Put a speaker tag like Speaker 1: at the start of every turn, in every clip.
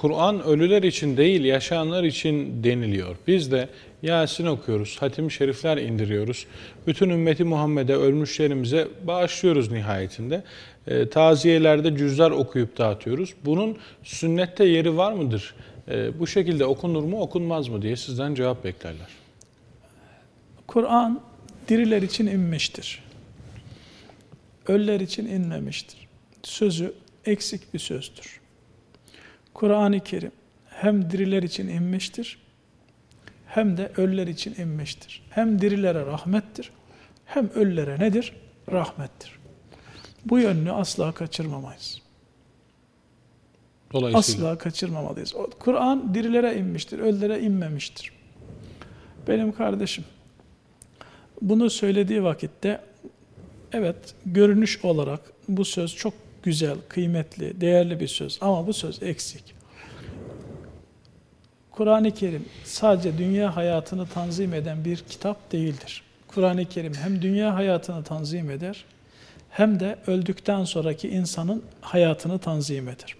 Speaker 1: Kur'an ölüler için değil yaşayanlar için deniliyor. Biz de Yasin okuyoruz, hatim şerifler indiriyoruz. Bütün ümmeti Muhammed'e, ölmüşlerimize bağışlıyoruz nihayetinde. E, taziyelerde cüzler okuyup dağıtıyoruz. Bunun sünnette yeri var mıdır? E, bu şekilde okunur mu, okunmaz mı diye sizden cevap beklerler.
Speaker 2: Kur'an diriler için inmiştir. Ölüler için inmemiştir. Sözü eksik bir sözdür. Kur'an-ı Kerim hem diriler için inmiştir, hem de ölüler için inmiştir. Hem dirilere rahmettir, hem ölülere nedir? Rahmettir. Bu yönünü asla kaçırmamayız.
Speaker 1: Dolayısıyla
Speaker 2: Asla kaçırmamalıyız. Kur'an dirilere inmiştir, ölülere inmemiştir. Benim kardeşim bunu söylediği vakitte evet görünüş olarak bu söz çok güzel, kıymetli, değerli bir söz ama bu söz eksik. Kur'an-ı Kerim sadece dünya hayatını tanzim eden bir kitap değildir. Kur'an-ı Kerim hem dünya hayatını tanzim eder hem de öldükten sonraki insanın hayatını tanzim eder.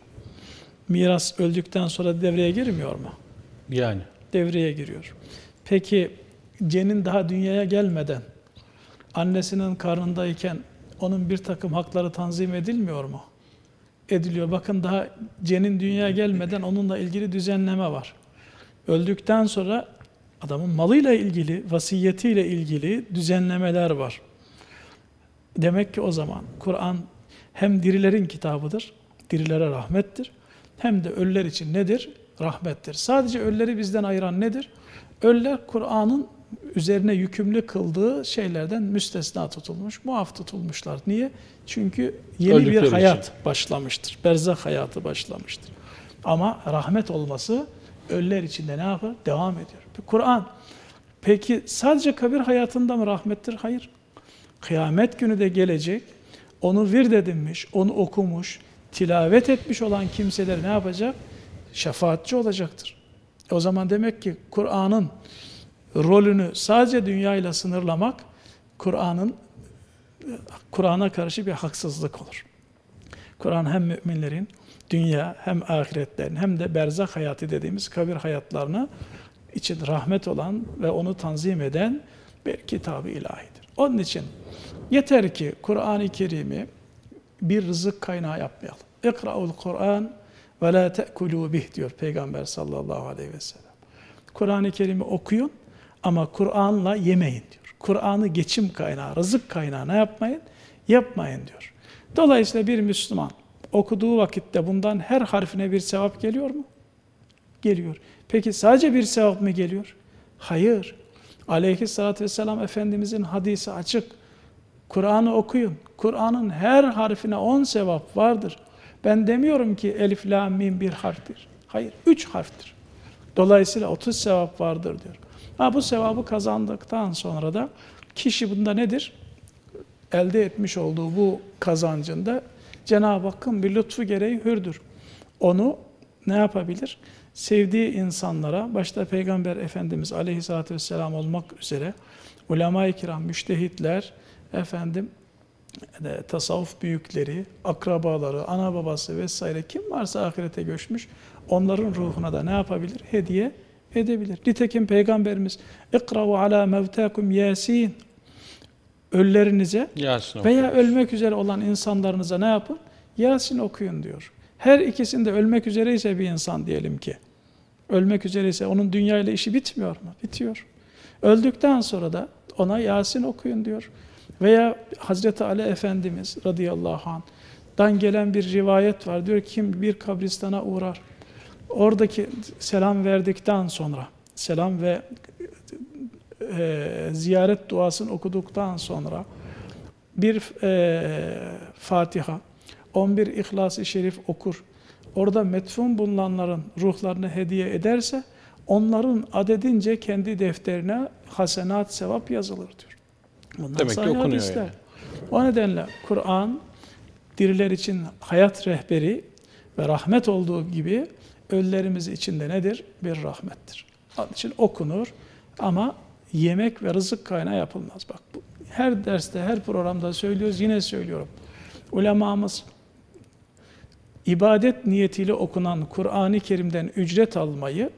Speaker 2: Miras öldükten sonra devreye girmiyor mu?
Speaker 1: yani
Speaker 2: Devreye giriyor. Peki cenin daha dünyaya gelmeden annesinin karnındayken onun bir takım hakları tanzim edilmiyor mu? Ediliyor. Bakın daha cenin dünyaya gelmeden onunla ilgili düzenleme var. Öldükten sonra adamın malıyla ilgili, vasiyetiyle ilgili düzenlemeler var. Demek ki o zaman Kur'an hem dirilerin kitabıdır, dirilere rahmettir, hem de ölüler için nedir? Rahmettir. Sadece ölüleri bizden ayıran nedir? Ölüler Kur'an'ın üzerine yükümlü kıldığı şeylerden müstesna tutulmuş, muaf tutulmuşlar. Niye? Çünkü yeni
Speaker 1: Öldükleri
Speaker 2: bir hayat
Speaker 1: için.
Speaker 2: başlamıştır. Berzah hayatı başlamıştır. Ama rahmet olması ölüler içinde ne yapar? Devam ediyor. Kur'an peki sadece kabir hayatında mı rahmettir? Hayır. Kıyamet günü de gelecek. Onu vird edinmiş, onu okumuş, tilavet etmiş olan kimseler ne yapacak? Şefaatçi olacaktır. E O zaman demek ki Kur'an'ın rolünü sadece dünyayla sınırlamak Kur'an'ın Kur'an'a karşı bir haksızlık olur. Kur'an hem müminlerin dünya hem ahiretlerin hem de berzah hayatı dediğimiz kabir hayatlarına için rahmet olan ve onu tanzim eden bir kitabı ilahidir. Onun için yeter ki Kur'an-ı Kerim'i bir rızık kaynağı yapmayalım. İkra'ul Kur'an ve la te'kulû bih diyor Peygamber sallallahu aleyhi ve sellem. Kur'an-ı Kerim'i okuyun ama Kur'an'la yemeyin diyor. Kur'an'ı geçim kaynağı, rızık kaynağı ne yapmayın? Yapmayın diyor. Dolayısıyla bir Müslüman okuduğu vakitte bundan her harfine bir sevap geliyor mu? Geliyor. Peki sadece bir sevap mı geliyor? Hayır. Aleyhissalatü vesselam Efendimizin hadisi açık. Kur'an'ı okuyun. Kur'an'ın her harfine on sevap vardır. Ben demiyorum ki elif, la, mim bir harftir. Hayır, üç harftir. Dolayısıyla 30 sevap vardır diyor. Ha, bu sevabı kazandıktan sonra da kişi bunda nedir? Elde etmiş olduğu bu kazancında Cenab-ı Hakk'ın bir lütfu gereği hürdür. Onu ne yapabilir? Sevdiği insanlara, başta Peygamber Efendimiz Aleyhisselatü Vesselam olmak üzere ulema-i kiram, müştehitler, efendim e, tasavvuf büyükleri, akrabaları, ana babası vesaire kim varsa ahirete göçmüş onların ruhuna da ne yapabilir? Hediye edebilir. Nitekim Peygamberimiz ikravu ala mevtakum yasin ölülerinize
Speaker 1: Yasin
Speaker 2: veya
Speaker 1: okuyoruz.
Speaker 2: ölmek üzere olan insanlarınıza ne yapın? Yasin okuyun diyor. Her ikisinde ölmek üzereyse bir insan diyelim ki. Ölmek üzereyse onun dünya ile işi bitmiyor mu? Bitiyor. Öldükten sonra da ona Yasin okuyun diyor. Veya Hazreti Ali Efendimiz radıyallahu anh'dan gelen bir rivayet var. Diyor ki kim bir kabristana uğrar. Oradaki selam verdikten sonra selam ve e, ziyaret duasını okuduktan sonra bir e, Fatiha, 11 İhlas-ı Şerif okur. Orada metfun bulunanların ruhlarını hediye ederse onların adedince kendi defterine hasenat sevap yazılır diyor. Bundan
Speaker 1: Demek ki okunuyor
Speaker 2: hadisler.
Speaker 1: yani.
Speaker 2: O nedenle Kur'an diriler için hayat rehberi ve rahmet olduğu gibi ölülerimiz için de nedir? Bir rahmettir. Onun için okunur ama yemek ve rızık kaynağı yapılmaz. Bak bu her derste, her programda söylüyoruz, yine söylüyorum. Ulemamız ibadet niyetiyle okunan Kur'an-ı Kerim'den ücret almayı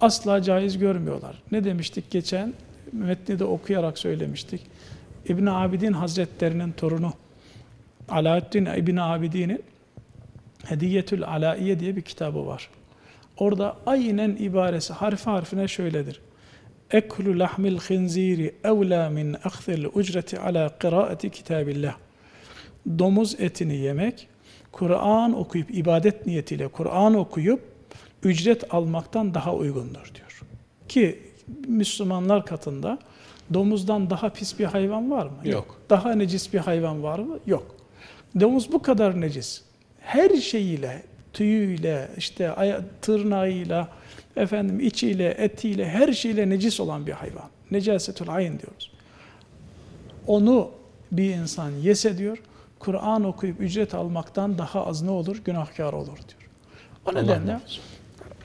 Speaker 2: asla caiz görmüyorlar. Ne demiştik geçen? Metni de okuyarak söylemiştik. İbn Abidin Hazretlerinin torunu Alaaddin İbn Abidin'in Hediyetül Alaiye diye bir kitabı var. Orada aynen ibaresi harfi harfine şöyledir. Eklu lahmil khinziri evla min akhzil ücreti ala kıraati kitabillah. Domuz etini yemek, Kur'an okuyup, ibadet niyetiyle Kur'an okuyup ücret almaktan daha uygundur diyor. Ki Müslümanlar katında domuzdan daha pis bir hayvan var mı?
Speaker 1: Yok.
Speaker 2: Daha necis bir hayvan var mı? Yok. Domuz bu kadar necis. Her şeyiyle, tüyüyle, işte tırnağıyla, efendim içiyle, etiyle, her şeyle necis olan bir hayvan. Necasetül ayn diyoruz. Onu bir insan yese diyor, Kur'an okuyup ücret almaktan daha az ne olur? Günahkar olur diyor. O
Speaker 1: Allah
Speaker 2: nedenle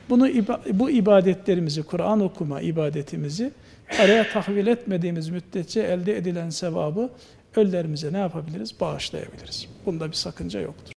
Speaker 2: bunu bu ibadetlerimizi, Kur'an okuma ibadetimizi araya tahvil etmediğimiz müddetçe elde edilen sevabı ölülerimize ne yapabiliriz? Bağışlayabiliriz. Bunda bir sakınca yoktur.